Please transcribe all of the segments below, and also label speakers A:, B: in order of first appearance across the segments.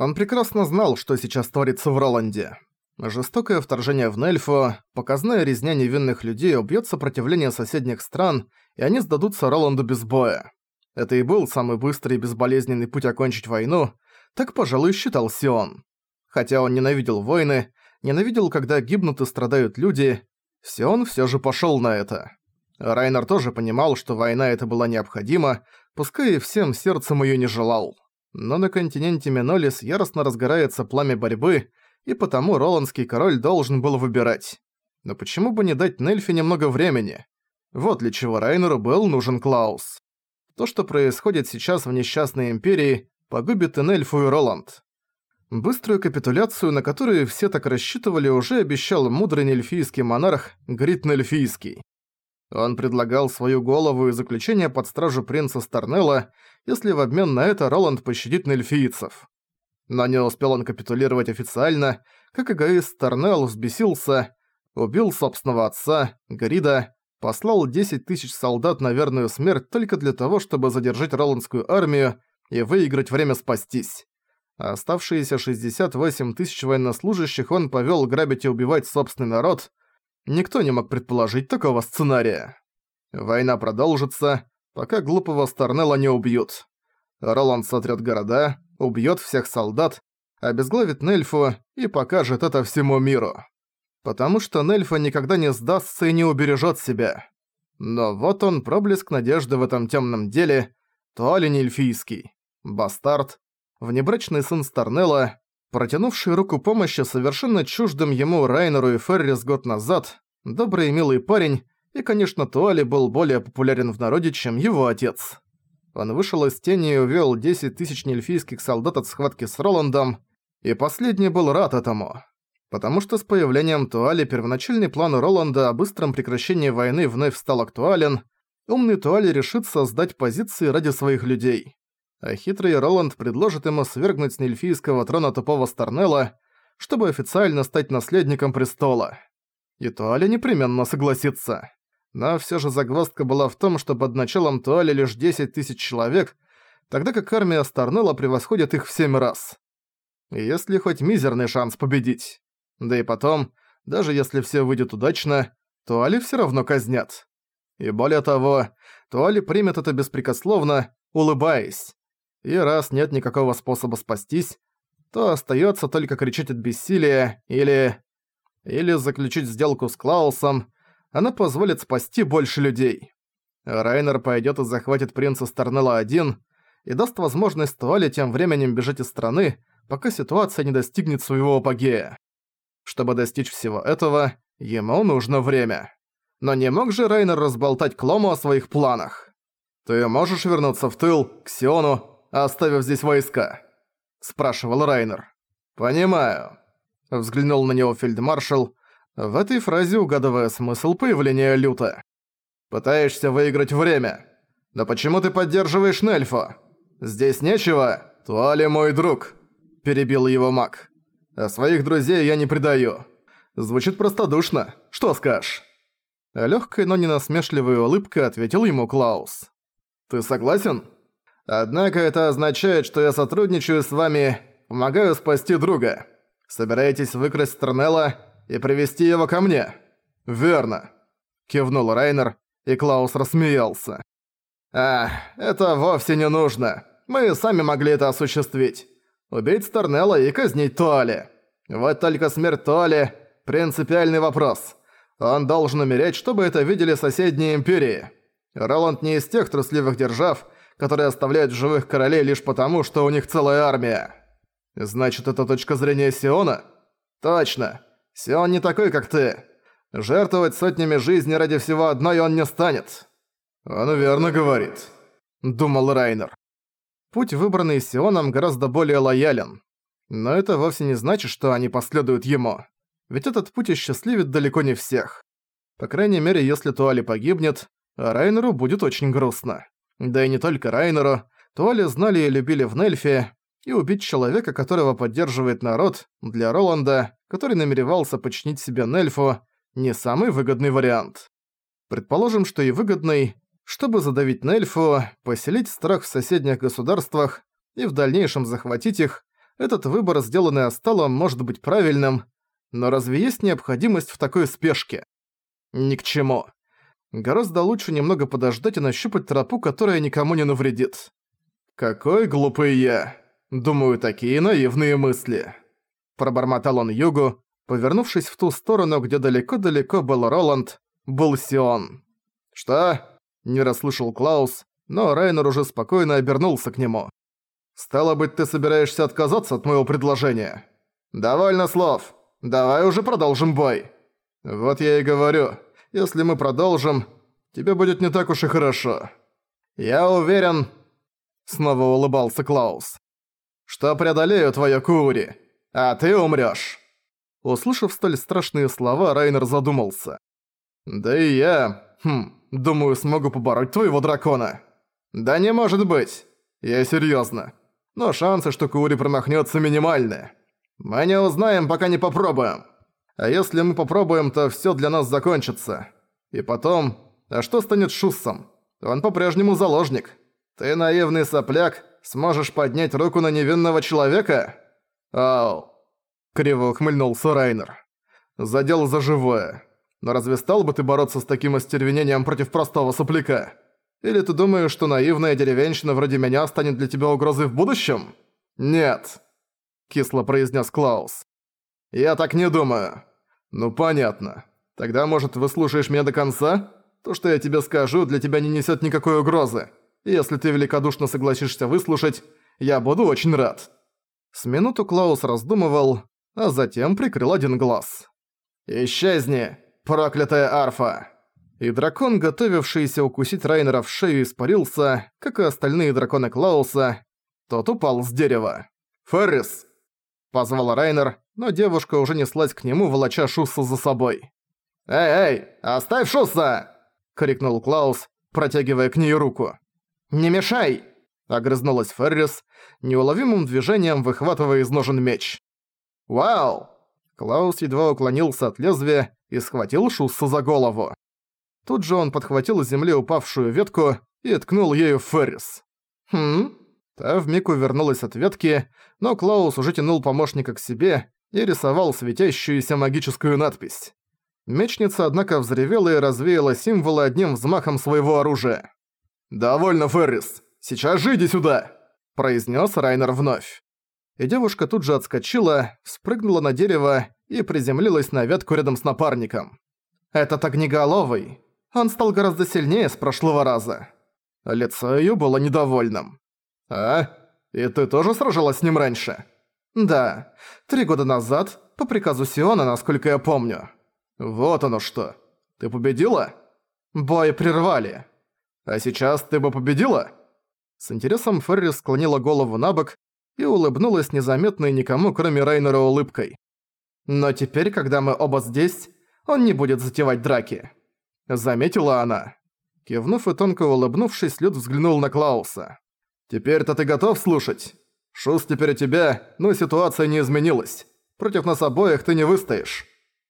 A: Он прекрасно знал, что сейчас творится в Роланде. Жестокое вторжение в Нельфу, показная резня невинных людей убьет сопротивление соседних стран, и они сдадутся Роланду без боя. Это и был самый быстрый и безболезненный путь окончить войну, так, пожалуй, считал Сион. Хотя он ненавидел войны, ненавидел, когда гибнут и страдают люди, Сион всё же пошёл на это. Райнер тоже понимал, что война эта была необходима, пускай и всем сердцем её не желал. Но на континенте Менолис яростно разгорается пламя борьбы, и потому Роландский король должен был выбирать. Но почему бы не дать Нельфе немного времени? Вот для чего Райнеру был нужен Клаус. То, что происходит сейчас в несчастной империи, погубит и Нельфу, и Роланд. Быструю капитуляцию, на которую все так рассчитывали, уже обещал мудрый нельфийский монарх Грит Нельфийский. Он предлагал свою голову и заключение под стражу принца Старнелла, если в обмен на это Роланд пощадит нельфийцев. Но не успел он капитулировать официально, как эгоист Старнелл взбесился, убил собственного отца, Грида, послал 10 тысяч солдат на верную смерть только для того, чтобы задержать Роландскую армию и выиграть время спастись. Оставшиеся 68 тысяч военнослужащих он повёл грабить и убивать собственный народ. Никто не мог предположить такого сценария. Война продолжится, пока глупого Старнелла не убьют. Роланд сотрет города, убьет всех солдат, обезглавит Нельфу и покажет это всему миру. Потому что Нельфа никогда не сдастся и не убережет себя. Но вот он, проблеск надежды в этом темном деле, Туалин Эльфийский, бастард, внебрачный сын Старнелла, протянувший руку помощи совершенно чуждым ему Райнеру и Феррис год назад, добрый и милый парень, и, конечно, Туали был более популярен в народе, чем его отец. Он вышел из тени и увёл 10 тысяч нельфийских солдат от схватки с Роландом, и последний был рад этому. Потому что с появлением Туали первоначальный план Роланда о быстром прекращении войны вновь стал актуален, умный Туали решит создать позиции ради своих людей. А хитрый Роланд предложит ему свергнуть с нельфийского трона тупого Старнелла, чтобы официально стать наследником престола. И Туали непременно согласится. Но все же загвоздка была в том, что под началом Туали лишь 10 тысяч человек, тогда как армия Старнелла превосходит их в 7 раз. И если хоть мизерный шанс победить. Да и потом, даже если все выйдет удачно, Туали все равно казнят. И более того, Туали примет это беспрекословно, улыбаясь. И раз нет никакого способа спастись, то остается только кричать от бессилия или... Или заключить сделку с Клаусом, она позволит спасти больше людей. Райнер пойдет и захватит принца Старнелла один и даст возможность Туале тем временем бежать из страны, пока ситуация не достигнет своего апогея. Чтобы достичь всего этого, ему нужно время. Но не мог же Райнер разболтать Клому о своих планах? «Ты можешь вернуться в тыл, к Сиону, оставив здесь войска?» – спрашивал Райнер. «Понимаю», – взглянул на него фельдмаршал, в этой фразе угадывая смысл появления Люта. «Пытаешься выиграть время. Но почему ты поддерживаешь Нельфа? Здесь нечего, Туали мой друг», – перебил его маг. «А своих друзей я не предаю. Звучит простодушно. Что скажешь?» Лёгкой, но не насмешливой улыбкой ответил ему Клаус. «Ты согласен? Однако это означает, что я сотрудничаю с вами, помогаю спасти друга. Собираетесь выкрасть Стернелла и привести его ко мне?» «Верно», — кивнул Райнер, и Клаус рассмеялся. «А, это вовсе не нужно. Мы сами могли это осуществить. Убить Сторнелла и казнить Туали. Вот только смерть Туали – принципиальный вопрос. Он должен умереть, чтобы это видели соседние империи. Роланд не из тех трусливых держав, которые оставляют живых королей лишь потому, что у них целая армия. Значит, это точка зрения Сиона? Точно. Сион не такой, как ты. Жертвовать сотнями жизней ради всего одной он не станет». «Он верно говорит», — думал Райнер. Путь, выбранный Сионом, гораздо более лоялен. Но это вовсе не значит, что они последуют ему. Ведь этот путь осчастливит далеко не всех. По крайней мере, если Туали погибнет, Райнеру будет очень грустно. Да и не только Райнеру. Туали знали и любили в Нельфе, и убить человека, которого поддерживает народ, для Роланда, который намеревался подчинить себе Нельфу, не самый выгодный вариант. Предположим, что и выгодный, чтобы задавить Нельфу, поселить страх в соседних государствах и в дальнейшем захватить их, Этот выбор, сделанный Асталом, может быть правильным, но разве есть необходимость в такой спешке? Ни к чему. Гораздо лучше немного подождать и нащупать тропу, которая никому не навредит. Какой глупый я. Думаю, такие наивные мысли. Пробормотал он Югу, повернувшись в ту сторону, где далеко-далеко был Роланд, был Сион. «Что?» – не расслышал Клаус, но Райнер уже спокойно обернулся к нему. «Стало быть, ты собираешься отказаться от моего предложения?» «Довольно слов. Давай уже продолжим бой». «Вот я и говорю, если мы продолжим, тебе будет не так уж и хорошо». «Я уверен...» Снова улыбался Клаус. «Что преодолею твоё Кури, а ты умрёшь». Услышав столь страшные слова, Райнер задумался. «Да и я, хм, думаю, смогу побороть твоего дракона». «Да не может быть. Я серьёзно. Но шансы, что Кури промахнётся, минимальны. Мы не узнаем, пока не попробуем. А если мы попробуем, то всё для нас закончится. И потом, а что станет Шуссом? Он по-прежнему заложник. Ты наивный сопляк, сможешь поднять руку на невинного человека? Ау. Криво ухмыльнулся Райнер. Задел за живое. Но разве стал бы ты бороться с таким остервенением против простого сопляка? Или ты думаешь, что наивная деревенщина вроде меня станет для тебя угрозой в будущем? Нет. Кисло произнес Клаус. Я так не думаю. «Ну понятно. Тогда, может, выслушаешь меня до конца? То, что я тебе скажу, для тебя не несет никакой угрозы. если ты великодушно согласишься выслушать, я буду очень рад». С минуту Клаус раздумывал, а затем прикрыл один глаз. «Исчезни, проклятая арфа!» И дракон, готовившийся укусить Райнера в шею, испарился, как и остальные драконы Клауса. Тот упал с дерева. «Феррис!» – позвал Райнер, но девушка уже неслась к нему, волоча Шусса за собой. «Эй, эй, оставь Шусса!» — крикнул Клаус, протягивая к ней руку. «Не мешай!» — огрызнулась Феррис, неуловимым движением выхватывая из ножен меч. «Вау!» Клаус едва уклонился от лезвия и схватил Шусса за голову. Тут же он подхватил с земли упавшую ветку и ткнул ею Феррис. «Хм?» Та вмиг увернулась от ветки, но Клаус уже тянул помощника к себе и рисовал светящуюся магическую надпись. Мечница, однако, взревела и развеяла символы одним взмахом своего оружия. «Довольно, Феррис! Сейчас же иди сюда!» – произнес Райнер вновь. И девушка тут же отскочила, спрыгнула на дерево и приземлилась на ветку рядом с напарником. «Этот огнеголовый! Он стал гораздо сильнее с прошлого раза!» Лицо её было недовольным. «А? И ты тоже сражалась с ним раньше?» «Да, три года назад, по приказу Сиона, насколько я помню». «Вот оно что. Ты победила?» «Бой прервали». «А сейчас ты бы победила?» С интересом Ферри склонила голову на бок и улыбнулась незаметной никому, кроме Райнера, улыбкой. «Но теперь, когда мы оба здесь, он не будет затевать драки». Заметила она. Кивнув и тонко улыбнувшись, Люд взглянул на Клауса. «Теперь-то ты готов слушать?» Шус теперь у тебя, но ситуация не изменилась. Против нас обоих ты не выстоишь.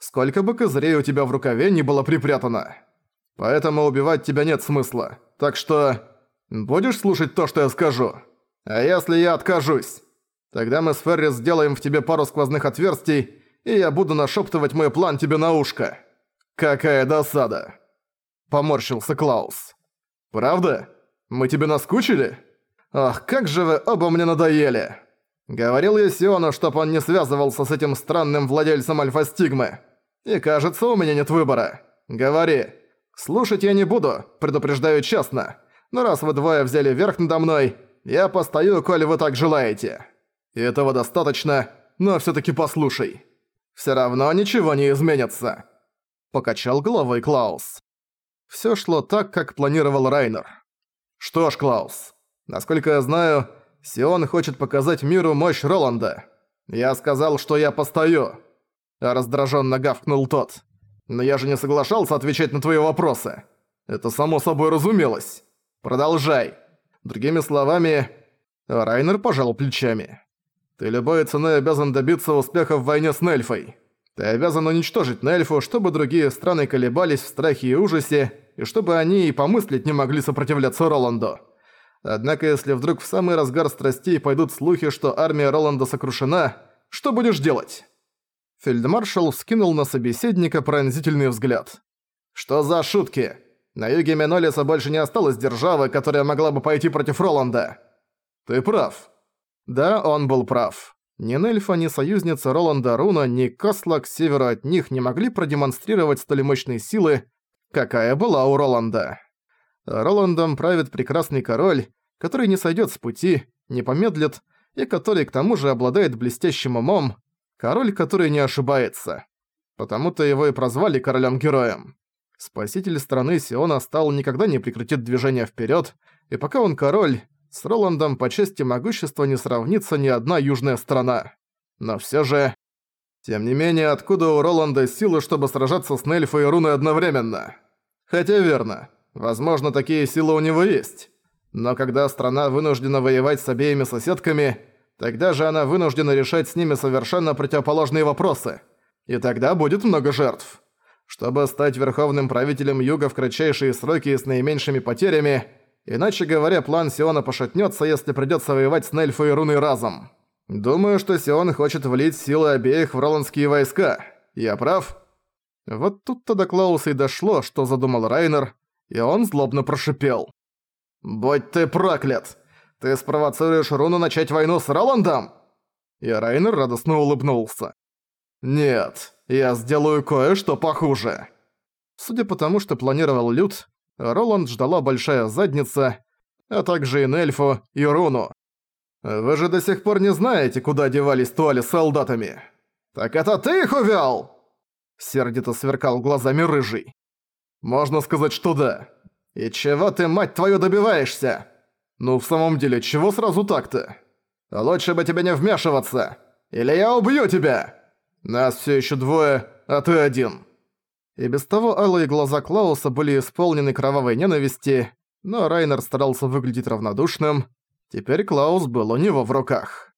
A: Сколько бы козырей у тебя в рукаве не было припрятано. Поэтому убивать тебя нет смысла. Так что... Будешь слушать то, что я скажу? А если я откажусь? Тогда мы с Феррис сделаем в тебе пару сквозных отверстий, и я буду нашептывать мой план тебе на ушко. Какая досада. Поморщился Клаус. Правда? Мы тебе наскучили? Ох, как же вы оба мне надоели! Говорил я Сиону, чтоб он не связывался с этим странным владельцем Альфа-Стигмы. И кажется, у меня нет выбора. Говори. Слушать я не буду, предупреждаю честно. Но раз вы двое взяли верх надо мной, я постою, коль вы так желаете. И этого достаточно, но всё-таки послушай. Всё равно ничего не изменится. Покачал головой Клаус. Всё шло так, как планировал Райнер. Что ж, Клаус, Насколько я знаю, Сион хочет показать миру мощь Роланда. Я сказал, что я постою. Раздраженно гавкнул тот. Но я же не соглашался отвечать на твои вопросы. Это само собой разумелось. Продолжай. Другими словами, Райнер пожал плечами. Ты любой ценой обязан добиться успеха в войне с Нельфой. Ты обязан уничтожить Нельфу, чтобы другие страны колебались в страхе и ужасе, и чтобы они и помыслить не могли сопротивляться Роланду. Однако если вдруг в самый разгар страстей пойдут слухи, что армия Роланда сокрушена, что будешь делать?» Фельдмаршал вскинул на собеседника пронзительный взгляд. «Что за шутки? На юге Менолиса больше не осталось державы, которая могла бы пойти против Роланда». «Ты прав». Да, он был прав. Ни Нельфа, ни союзница Роланда Руна, ни Косла к северу от них не могли продемонстрировать столь мощной силы, какая была у Роланда. Роландом правит прекрасный король, который не сойдет с пути, не помедлит, и который к тому же обладает блестящим умом, король, который не ошибается. Потому-то его и прозвали королем-героем. Спаситель страны Сиона стал никогда не прекратит движение вперед, и пока он король, с Роландом по части могущества не сравнится ни одна южная страна. Но все же... Тем не менее, откуда у Роланда силы, чтобы сражаться с Нельфой и Руной одновременно? Хотя верно. Возможно, такие силы у него есть. Но когда страна вынуждена воевать с обеими соседками, тогда же она вынуждена решать с ними совершенно противоположные вопросы. И тогда будет много жертв. Чтобы стать верховным правителем Юга в кратчайшие сроки и с наименьшими потерями – Иначе говоря, план Сиона пошатнется, если придется воевать с Нельфой и Руной разом. Думаю, что Сион хочет влить силы обеих в роландские войска. Я прав? Вот тут-то до Клауса и дошло, что задумал Райнер, и он злобно прошипел. «Будь ты проклят! Ты спровоцируешь Руну начать войну с Роландом?» И Райнер радостно улыбнулся. «Нет, я сделаю кое-что похуже». Судя по тому, что планировал Люд, Роланд ждала большая задница, а также и Нельфу, и Руну. «Вы же до сих пор не знаете, куда девались туали с солдатами!» «Так это ты их увёл!» Сердито сверкал глазами рыжий. «Можно сказать, что да. И чего ты, мать твою, добиваешься? Ну, в самом деле, чего сразу так-то? Лучше бы тебе не вмешиваться, или я убью тебя! Нас всё ещё двое, а ты один!» И без того алые глаза Клауса были исполнены кровавой ненависти, но Райнер старался выглядеть равнодушным. Теперь Клаус был у него в руках.